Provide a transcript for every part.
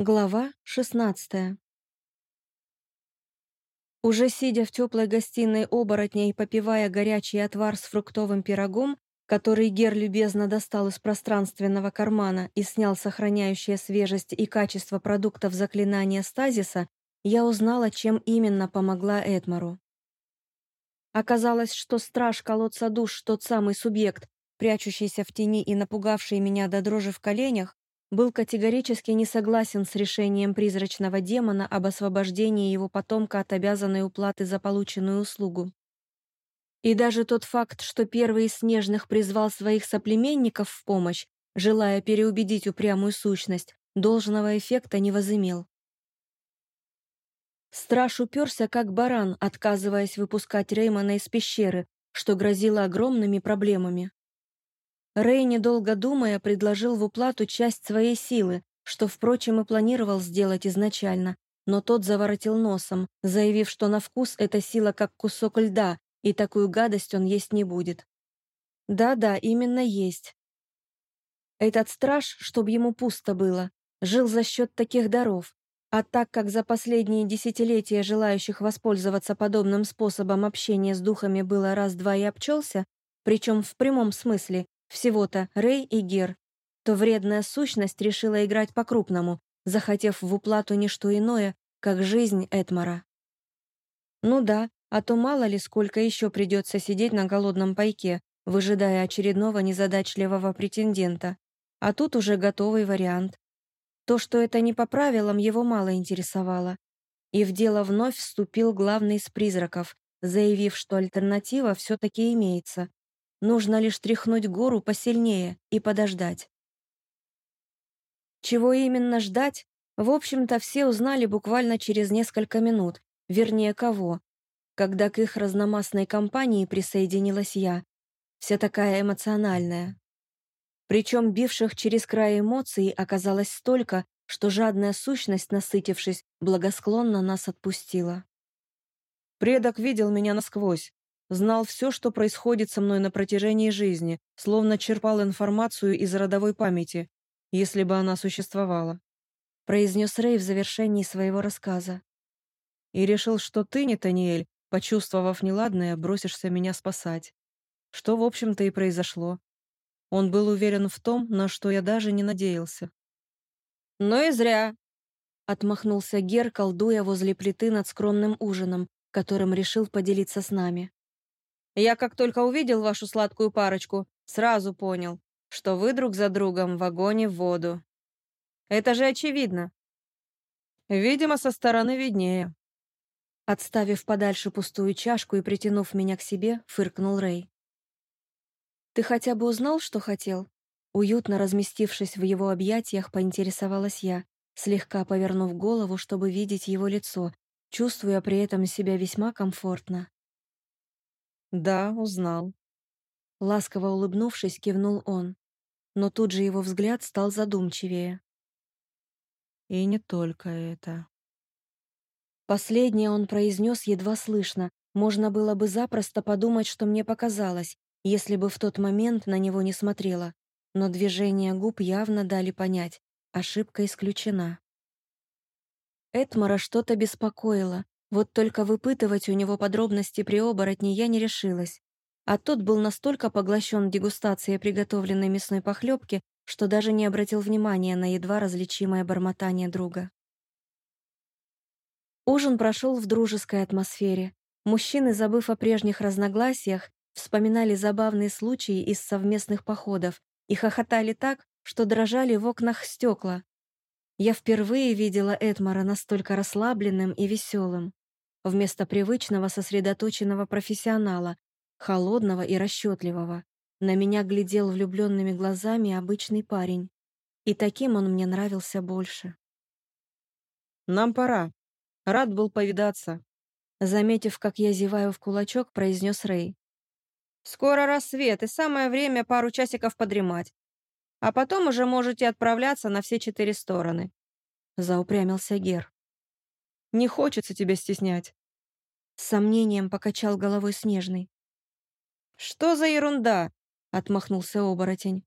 Глава 16 Уже сидя в теплой гостиной оборотня и попивая горячий отвар с фруктовым пирогом, который Гер любезно достал из пространственного кармана и снял сохраняющее свежесть и качество продуктов заклинания стазиса, я узнала, чем именно помогла Эдмару. Оказалось, что страж колодца душ, тот самый субъект, прячущийся в тени и напугавший меня до дрожи в коленях, был категорически не согласен с решением призрачного демона об освобождении его потомка от обязанной уплаты за полученную услугу. И даже тот факт, что первый из снежных призвал своих соплеменников в помощь, желая переубедить упрямую сущность, должного эффекта не возымел. Страж уперся, как баран, отказываясь выпускать Реймона из пещеры, что грозило огромными проблемами. Рэй, недолго думая, предложил в уплату часть своей силы, что, впрочем, и планировал сделать изначально, но тот заворотил носом, заявив, что на вкус эта сила как кусок льда, и такую гадость он есть не будет. Да-да, именно есть. Этот страж, чтобы ему пусто было, жил за счет таких даров, а так как за последние десятилетия желающих воспользоваться подобным способом общения с духами было раз-два и обчелся, причем в прямом смысле, всего-то Рэй и Гер, то вредная сущность решила играть по-крупному, захотев в уплату не что иное, как жизнь Этмара. Ну да, а то мало ли сколько еще придется сидеть на голодном пайке, выжидая очередного незадачливого претендента. А тут уже готовый вариант. То, что это не по правилам, его мало интересовало. И в дело вновь вступил главный из призраков, заявив, что альтернатива все-таки имеется. Нужно лишь тряхнуть гору посильнее и подождать. Чего именно ждать, в общем-то, все узнали буквально через несколько минут, вернее, кого, когда к их разномастной компании присоединилась я, вся такая эмоциональная. Причем бивших через край эмоций оказалось столько, что жадная сущность, насытившись, благосклонно нас отпустила. Предок видел меня насквозь, Знал все, что происходит со мной на протяжении жизни, словно черпал информацию из родовой памяти, если бы она существовала. Произнес Рэй в завершении своего рассказа. И решил, что ты, Нетаниэль, почувствовав неладное, бросишься меня спасать. Что, в общем-то, и произошло. Он был уверен в том, на что я даже не надеялся. «Ну и зря!» — отмахнулся Гер, колдуя возле плиты над скромным ужином, которым решил поделиться с нами. Я как только увидел вашу сладкую парочку, сразу понял, что вы друг за другом в огонь в воду. Это же очевидно. Видимо, со стороны виднее. Отставив подальше пустую чашку и притянув меня к себе, фыркнул Рэй. «Ты хотя бы узнал, что хотел?» Уютно разместившись в его объятиях, поинтересовалась я, слегка повернув голову, чтобы видеть его лицо, чувствуя при этом себя весьма комфортно. «Да, узнал». Ласково улыбнувшись, кивнул он. Но тут же его взгляд стал задумчивее. «И не только это». Последнее он произнес едва слышно. Можно было бы запросто подумать, что мне показалось, если бы в тот момент на него не смотрела. Но движения губ явно дали понять. Ошибка исключена. Этмара что-то беспокоило, вот только выпытывать у него подробности при оборотне я не решилась. А тот был настолько поглощен дегустацией приготовленной мясной похлебки, что даже не обратил внимания на едва различимое бормотание друга. Ужин прошел в дружеской атмосфере. Мужчины, забыв о прежних разногласиях, вспоминали забавные случаи из совместных походов и хохотали так, что дрожали в окнах стекла. Я впервые видела Эдмара настолько расслабленным и веселым вместо привычного сосредоточенного профессионала, холодного и расчетливого. На меня глядел влюбленными глазами обычный парень. И таким он мне нравился больше. «Нам пора. Рад был повидаться», — заметив, как я зеваю в кулачок, произнес Рэй. «Скоро рассвет, и самое время пару часиков подремать. А потом уже можете отправляться на все четыре стороны», — заупрямился Гер. «Не хочется тебя стеснять», с сомнением покачал головой Снежный. «Что за ерунда?» — отмахнулся оборотень.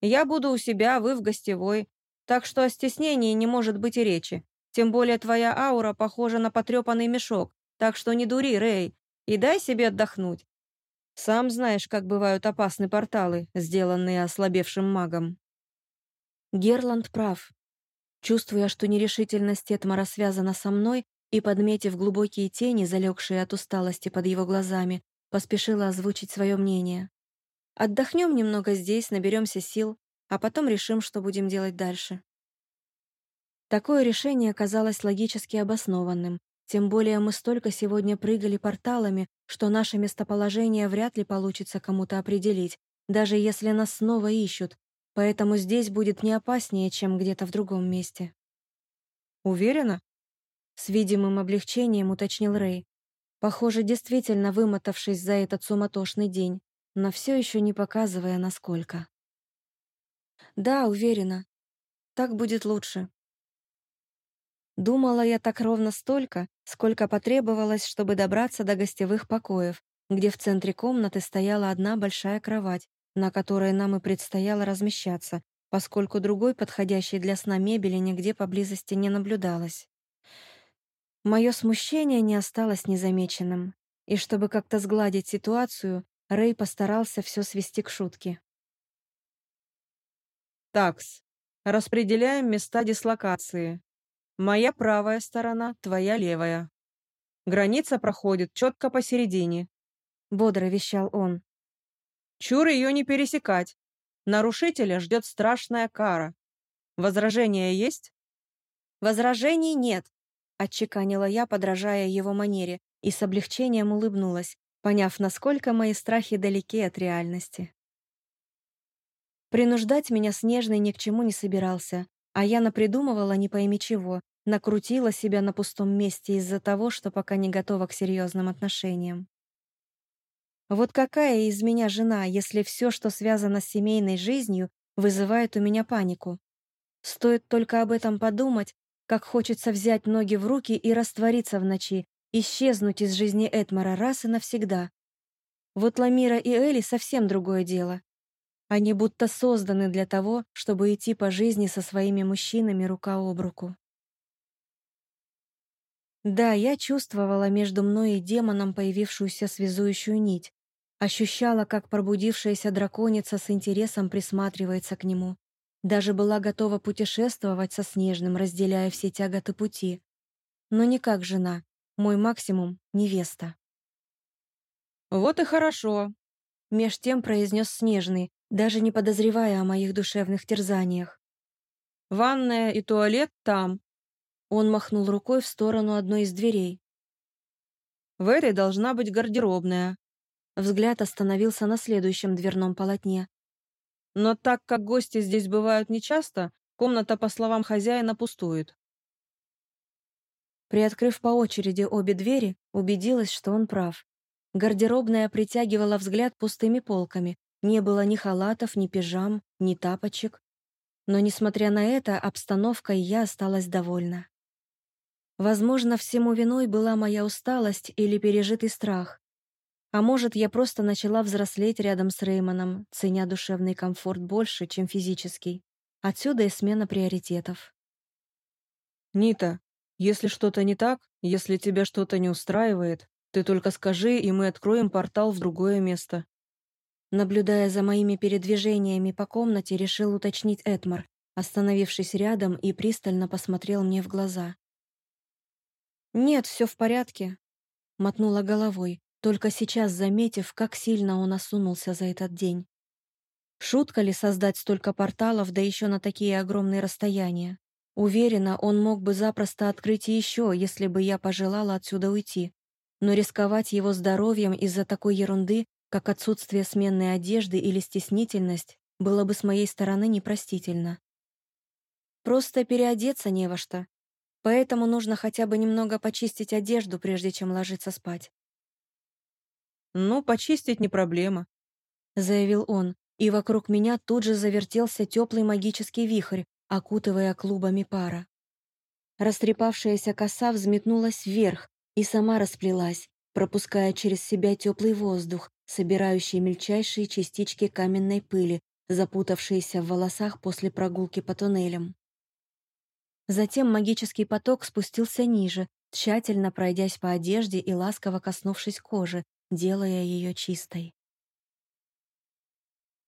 «Я буду у себя, вы в гостевой. Так что о стеснении не может быть и речи. Тем более твоя аура похожа на потрепанный мешок, так что не дури, Рэй, и дай себе отдохнуть. Сам знаешь, как бывают опасны порталы, сделанные ослабевшим магом. Герланд прав. Чувствуя, что нерешительность Этмара связана со мной, и, подметив глубокие тени, залегшие от усталости под его глазами, поспешила озвучить свое мнение. «Отдохнем немного здесь, наберемся сил, а потом решим, что будем делать дальше». Такое решение казалось логически обоснованным, тем более мы столько сегодня прыгали порталами, что наше местоположение вряд ли получится кому-то определить, даже если нас снова ищут, поэтому здесь будет не опаснее, чем где-то в другом месте. «Уверена?» С видимым облегчением уточнил Рэй. Похоже, действительно вымотавшись за этот суматошный день, но все еще не показывая, насколько. «Да, уверена. Так будет лучше», Думала я так ровно столько, сколько потребовалось, чтобы добраться до гостевых покоев, где в центре комнаты стояла одна большая кровать, на которой нам и предстояло размещаться, поскольку другой подходящей для сна мебели нигде поблизости не наблюдалось. Мое смущение не осталось незамеченным, и чтобы как-то сгладить ситуацию, Рэй постарался все свести к шутке. «Такс, распределяем места дислокации. Моя правая сторона, твоя левая. Граница проходит четко посередине. Бодро вещал он. Чур ее не пересекать. Нарушителя ждет страшная кара. Возражения есть? Возражений нет, отчеканила я, подражая его манере, и с облегчением улыбнулась, поняв, насколько мои страхи далеки от реальности. Принуждать меня Снежный ни к чему не собирался, а я напридумывала не пойми чего, накрутила себя на пустом месте из-за того, что пока не готова к серьезным отношениям. Вот какая из меня жена, если все, что связано с семейной жизнью, вызывает у меня панику? Стоит только об этом подумать, как хочется взять ноги в руки и раствориться в ночи, исчезнуть из жизни Эдмара раз и навсегда. Вот Ламира и Эли совсем другое дело. Они будто созданы для того, чтобы идти по жизни со своими мужчинами рука об руку. Да, я чувствовала между мной и демоном появившуюся связующую нить, ощущала, как пробудившаяся драконица с интересом присматривается к нему. Даже была готова путешествовать со Снежным, разделяя все тяготы пути. Но не как жена, мой максимум — невеста. «Вот и хорошо», — меж тем произнес Снежный, даже не подозревая о моих душевных терзаниях. «Ванная и туалет там». Он махнул рукой в сторону одной из дверей. «В этой должна быть гардеробная». Взгляд остановился на следующем дверном полотне. «Но так как гости здесь бывают нечасто, комната, по словам хозяина, пустует». Приоткрыв по очереди обе двери, убедилась, что он прав. Гардеробная притягивала взгляд пустыми полками, не было ни халатов, ни пижам, ни тапочек. Но, несмотря на это, обстановкой я осталась довольна. Возможно, всему виной была моя усталость или пережитый страх. А может, я просто начала взрослеть рядом с Реймоном, ценя душевный комфорт больше, чем физический. Отсюда и смена приоритетов. «Нита, если что-то не так, если тебя что-то не устраивает, ты только скажи, и мы откроем портал в другое место. Наблюдая за моими передвижениями по комнате, решил уточнить Эдмар, остановившись рядом и пристально посмотрел мне в глаза. «Нет, все в порядке», — мотнула головой, только сейчас заметив, как сильно он осунулся за этот день. Шутка ли создать столько порталов, да еще на такие огромные расстояния? Уверена, он мог бы запросто открыть еще, если бы я пожелала отсюда уйти. Но рисковать его здоровьем из-за такой ерунды как отсутствие сменной одежды или стеснительность было бы с моей стороны непростительно. Просто переодеться не во что, поэтому нужно хотя бы немного почистить одежду, прежде чем ложиться спать. «Ну, почистить не проблема», — заявил он, и вокруг меня тут же завертелся теплый магический вихрь, окутывая клубами пара. Растрепавшаяся коса взметнулась вверх и сама расплелась, пропуская через себя теплый воздух, собирающий мельчайшие частички каменной пыли, запутавшиеся в волосах после прогулки по туннелям. Затем магический поток спустился ниже, тщательно пройдясь по одежде и ласково коснувшись кожи, делая ее чистой.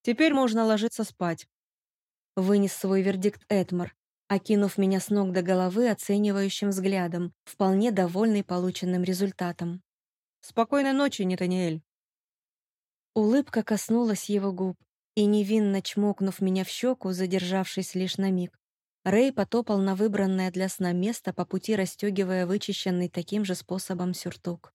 «Теперь можно ложиться спать», — вынес свой вердикт Эдмар, окинув меня с ног до головы оценивающим взглядом, вполне довольный полученным результатом. «Спокойной ночи, Нетаниэль!» Улыбка коснулась его губ, и, невинно чмокнув меня в щеку, задержавшись лишь на миг, Рэй потопал на выбранное для сна место, по пути расстегивая вычищенный таким же способом сюртук.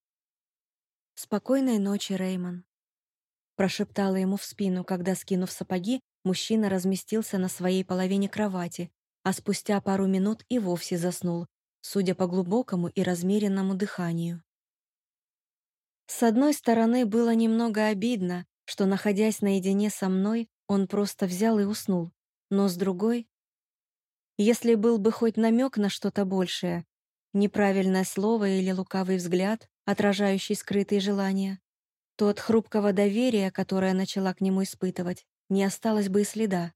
«Спокойной ночи, Реймон», — прошептала ему в спину, когда, скинув сапоги, мужчина разместился на своей половине кровати, а спустя пару минут и вовсе заснул, судя по глубокому и размеренному дыханию. С одной стороны, было немного обидно, что, находясь наедине со мной, он просто взял и уснул, но с другой... Если был бы хоть намек на что-то большее, неправильное слово или лукавый взгляд, отражающий скрытые желания, то от хрупкого доверия, которое начала к нему испытывать, не осталось бы и следа.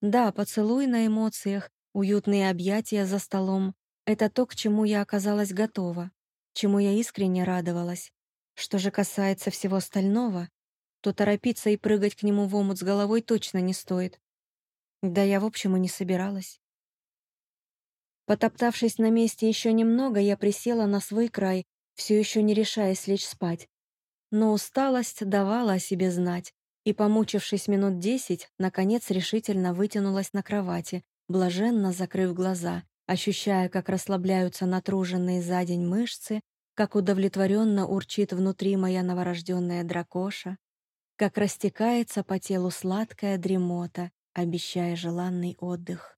Да, поцелуй на эмоциях, уютные объятия за столом — это то, к чему я оказалась готова, чему я искренне радовалась. Что же касается всего остального, то торопиться и прыгать к нему в омут с головой точно не стоит. Да я, в общем, и не собиралась. Потоптавшись на месте еще немного, я присела на свой край, все еще не решаясь лечь спать. Но усталость давала о себе знать, и, помучившись минут десять, наконец решительно вытянулась на кровати, блаженно закрыв глаза, ощущая, как расслабляются натруженные за день мышцы, как удовлетворенно урчит внутри моя новорожденная дракоша, как растекается по телу сладкая дремота, обещая желанный отдых.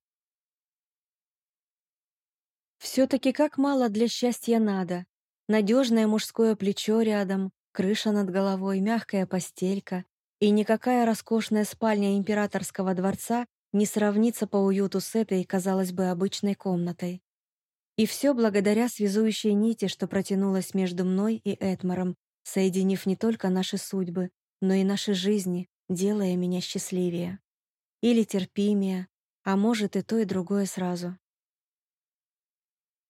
Все-таки как мало для счастья надо. Надежное мужское плечо рядом, крыша над головой, мягкая постелька, и никакая роскошная спальня императорского дворца не сравнится по уюту с этой, казалось бы, обычной комнатой. И все благодаря связующей нити, что протянулась между мной и Этмаром, соединив не только наши судьбы, но и наши жизни, делая меня счастливее. Или терпимее, а может и то, и другое сразу.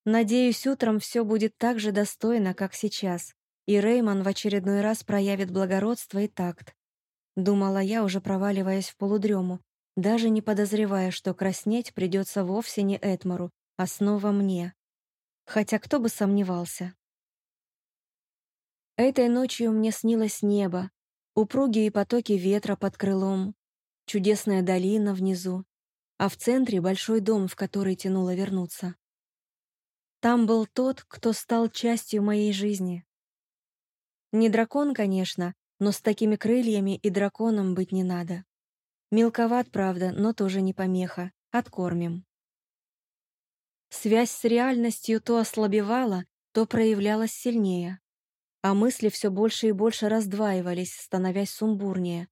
Надеюсь, утром все будет так же достойно, как сейчас, и Реймон в очередной раз проявит благородство и такт, Думала я, уже проваливаясь в полудрему, даже не подозревая, что краснеть придется вовсе не Этмару, а снова мне. Хотя кто бы сомневался. Этой ночью мне снилось небо, упругие потоки ветра под крылом, чудесная долина внизу, а в центре большой дом, в который тянуло вернуться. Там был тот, кто стал частью моей жизни. Не дракон, конечно, но с такими крыльями и драконом быть не надо. Мелковат, правда, но тоже не помеха. Откормим. Связь с реальностью то ослабевала, то проявлялась сильнее. А мысли все больше и больше раздваивались, становясь сумбурнее.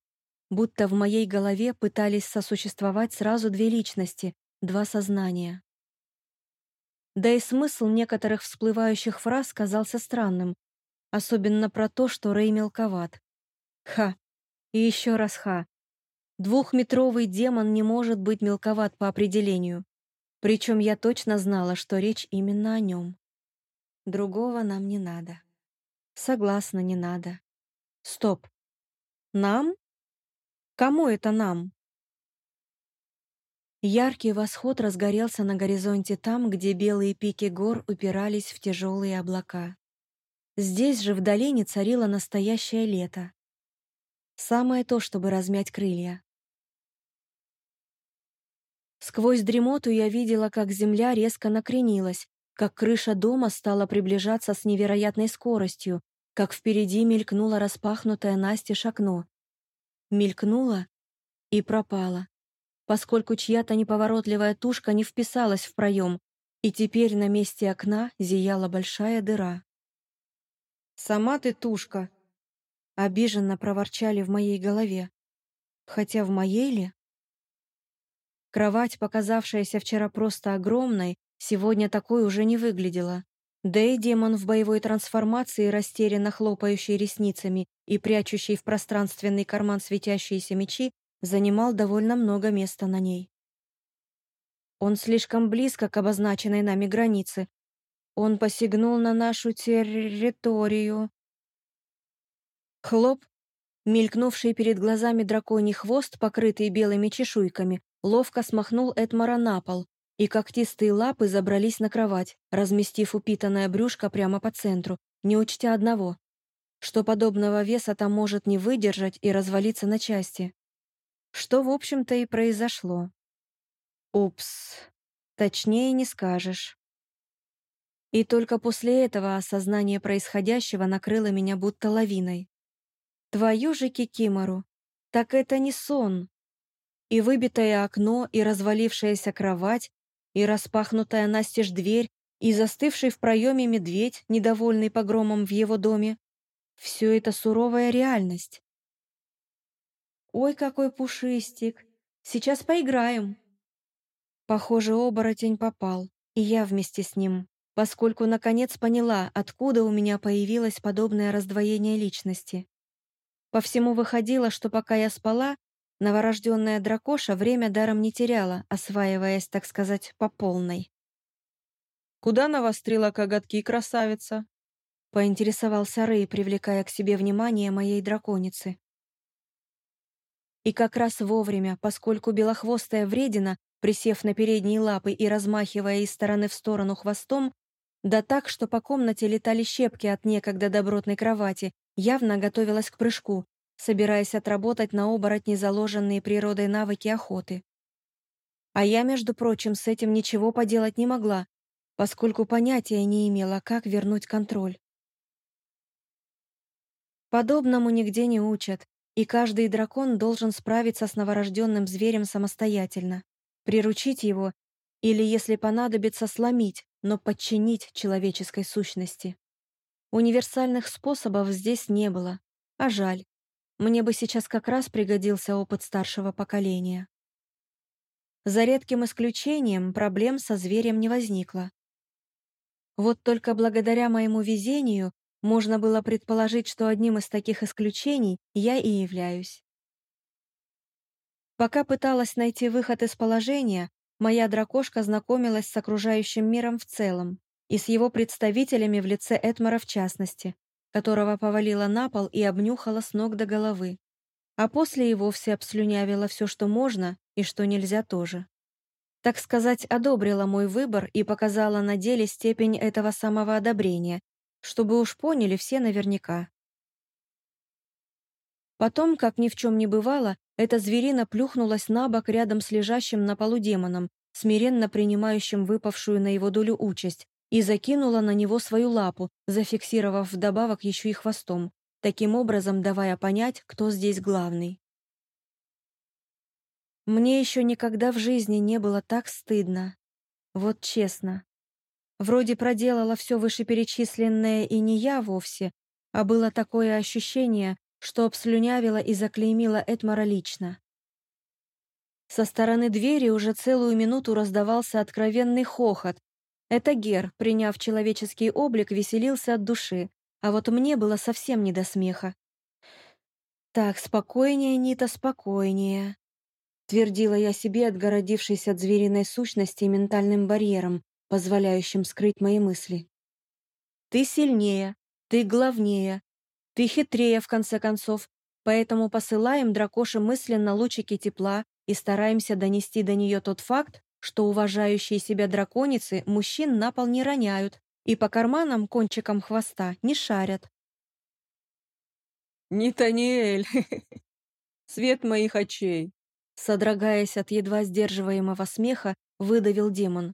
Будто в моей голове пытались сосуществовать сразу две личности, два сознания. Да и смысл некоторых всплывающих фраз казался странным, особенно про то, что Рэй мелковат. Ха. И еще раз ха. Двухметровый демон не может быть мелковат по определению. Причем я точно знала, что речь именно о нем. Другого нам не надо. Согласна, не надо. Стоп. Нам? Кому это нам? Яркий восход разгорелся на горизонте там, где белые пики гор упирались в тяжелые облака. Здесь же в долине царило настоящее лето. Самое то, чтобы размять крылья. Сквозь дремоту я видела, как земля резко накренилась, как крыша дома стала приближаться с невероятной скоростью, как впереди мелькнуло распахнутое настежь окно. Мелькнула и пропала, поскольку чья-то неповоротливая тушка не вписалась в проем, и теперь на месте окна зияла большая дыра. «Сама ты тушка!» Обиженно проворчали в моей голове. Хотя в моей ли? Кровать, показавшаяся вчера просто огромной, сегодня такой уже не выглядела. Да и демон в боевой трансформации, растерянно хлопающий ресницами и прячущий в пространственный карман светящиеся мечи, занимал довольно много места на ней. Он слишком близко к обозначенной нами границе. Он посягнул на нашу территорию. Хлоп, мелькнувший перед глазами драконий хвост, покрытый белыми чешуйками, ловко смахнул Эдмара на пол, и когтистые лапы забрались на кровать, разместив упитанное брюшко прямо по центру, не учтя одного, что подобного веса там может не выдержать и развалиться на части. Что, в общем-то, и произошло. Упс, точнее не скажешь. И только после этого осознание происходящего накрыло меня будто лавиной. Твою же кикимору, так это не сон. И выбитое окно, и развалившаяся кровать, и распахнутая настежь дверь, и застывший в проеме медведь, недовольный погромом в его доме. Все это суровая реальность. «Ой, какой пушистик! Сейчас поиграем!» Похоже, оборотень попал, и я вместе с ним, поскольку наконец поняла, откуда у меня появилось подобное раздвоение личности. По всему выходило, что пока я спала, новорожденная дракоша время даром не теряла, осваиваясь, так сказать, по полной. «Куда навострила коготки, красавица?» — поинтересовался Рэй, привлекая к себе внимание моей драконицы. И как раз вовремя, поскольку белохвостая вредина, присев на передние лапы и размахивая из стороны в сторону хвостом, да так, что по комнате летали щепки от некогда добротной кровати, явно готовилась к прыжку, собираясь отработать на оборотни заложенные природой навыки охоты. А я, между прочим, с этим ничего поделать не могла, поскольку понятия не имела, как вернуть контроль. Подобному нигде не учат, и каждый дракон должен справиться с новорожденным зверем самостоятельно, приручить его или, если понадобится, сломить, но подчинить человеческой сущности. Универсальных способов здесь не было, а жаль. Мне бы сейчас как раз пригодился опыт старшего поколения. За редким исключением проблем со зверем не возникло. Вот только благодаря моему везению можно было предположить, что одним из таких исключений я и являюсь. Пока пыталась найти выход из положения, моя дракошка знакомилась с окружающим миром в целом и с его представителями в лице Этмара в частности, которого повалила на пол и обнюхала с ног до головы, а после и вовсе обслюнявила все, что можно и что нельзя тоже. Так сказать, одобрила мой выбор и показала на деле степень этого самого одобрения, чтобы уж поняли все наверняка. Потом, как ни в чем не бывало, эта зверина плюхнулась на бок рядом с лежащим на полу демоном, смиренно принимающим выпавшую на его долю участь, и закинула на него свою лапу, зафиксировав вдобавок еще и хвостом, таким образом давая понять, кто здесь главный. Мне еще никогда в жизни не было так стыдно. Вот честно. Вроде проделала все вышеперечисленное и не я вовсе, а было такое ощущение, что обслюнявила и заклеймила Эдмара лично. Со стороны двери уже целую минуту раздавался откровенный хохот. Это Гер, приняв человеческий облик, веселился от души, а вот мне было совсем не до смеха. «Так, спокойнее, Нита, спокойнее», — твердила я себе, отгородившись от звериной сущности ментальным барьером, позволяющим скрыть мои мысли. Ты сильнее, ты главнее, ты хитрее, в конце концов, поэтому посылаем дракоше мысленно лучики тепла и стараемся донести до нее тот факт, что уважающие себя драконицы мужчин на пол не роняют и по карманам кончиком хвоста не шарят. «Не Таниэль! Свет моих очей!» Содрогаясь от едва сдерживаемого смеха, выдавил демон.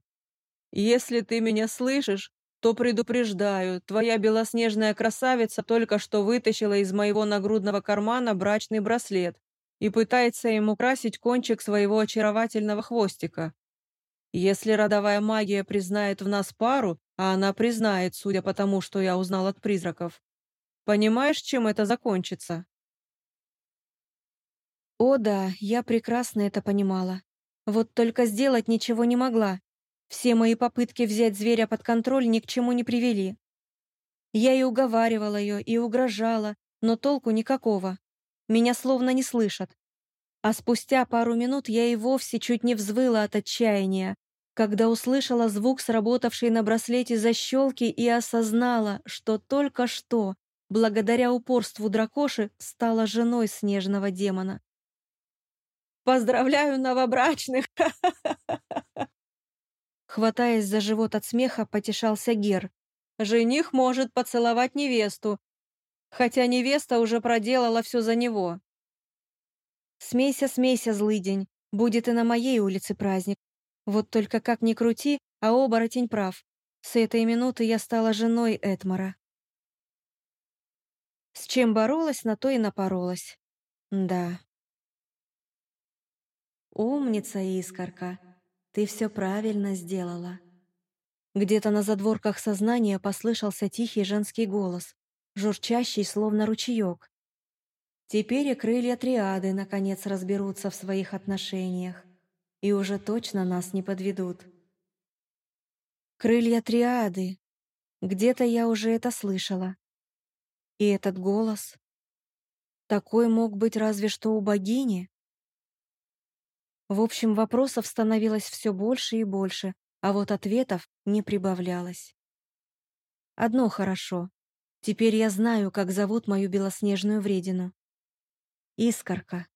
Если ты меня слышишь, то предупреждаю, твоя белоснежная красавица только что вытащила из моего нагрудного кармана брачный браслет и пытается им украсить кончик своего очаровательного хвостика. Если родовая магия признает в нас пару, а она признает, судя по тому, что я узнал от призраков, понимаешь, чем это закончится? О да, я прекрасно это понимала. Вот только сделать ничего не могла. Все мои попытки взять зверя под контроль ни к чему не привели. Я и уговаривала ее, и угрожала, но толку никакого. Меня словно не слышат. А спустя пару минут я и вовсе чуть не взвыла от отчаяния, когда услышала звук сработавшей на браслете защелки и осознала, что только что, благодаря упорству дракоши, стала женой снежного демона. «Поздравляю новобрачных!» Хватаясь за живот от смеха, потешался Гер. «Жених может поцеловать невесту, хотя невеста уже проделала все за него». «Смейся, смейся, злый день, будет и на моей улице праздник. Вот только как ни крути, а оборотень прав. С этой минуты я стала женой Этмара. С чем боролась, на то и напоролась. Да. Умница, Искорка. Ты все правильно сделала. Где-то на задворках сознания послышался тихий женский голос, журчащий, словно ручеек. Теперь и крылья триады наконец разберутся в своих отношениях и уже точно нас не подведут. Крылья триады. Где-то я уже это слышала. И этот голос. Такой мог быть разве что у богини. В общем, вопросов становилось все больше и больше, а вот ответов не прибавлялось. Одно хорошо. Теперь я знаю, как зовут мою белоснежную вредину. Искорка.